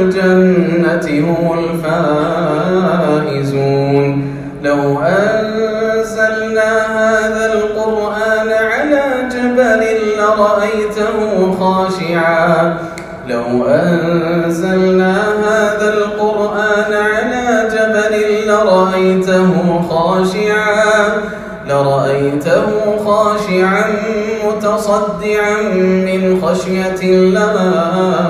الجنة هم الفائزون. لو أنزلنا هذا القرآن على جبل لرأيته خاشعا. لو أنزلنا هذا القرآن على جبل لرأيته خاشعا. لرأيته خاشعا متصدعا من خشية الله.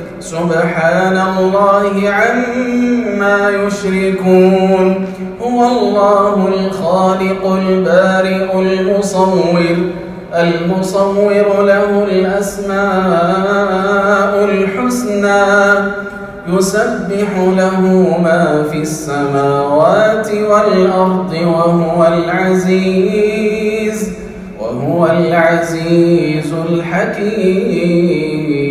سبحان الله عما يشركون. هو الله الخالق البارئ المصور المصور له الأسماء الحسنى يسبح له ما في السماوات والأرض وهو العزيز وهو العزيز الحكيم.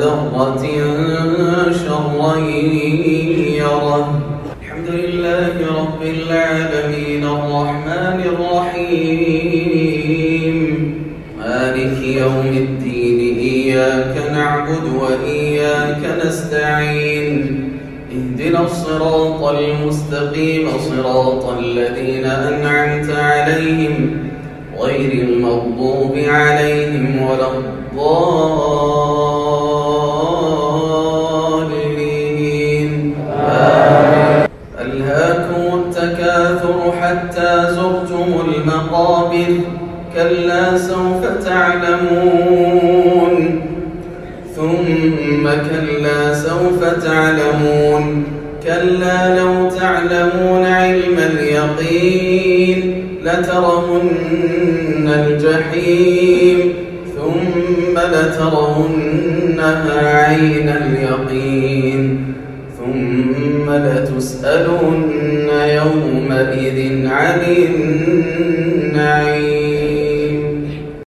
ذرة شرا يره. الحمد لله رب العالمين الرحمن الرحيم. مالك يوم الدين إياك نعبد وإياك نستعين. اهدنا الصراط المستقيم صراط الذين أنعمت عليهم. غير المغضوب عليهم ولا الضالين. ألهاكم التكاثر حتى زرتم المقابر. كلا سوف تعلمون. لترونها عين اليقين ثم لتسألن يومئذ عن النعيم.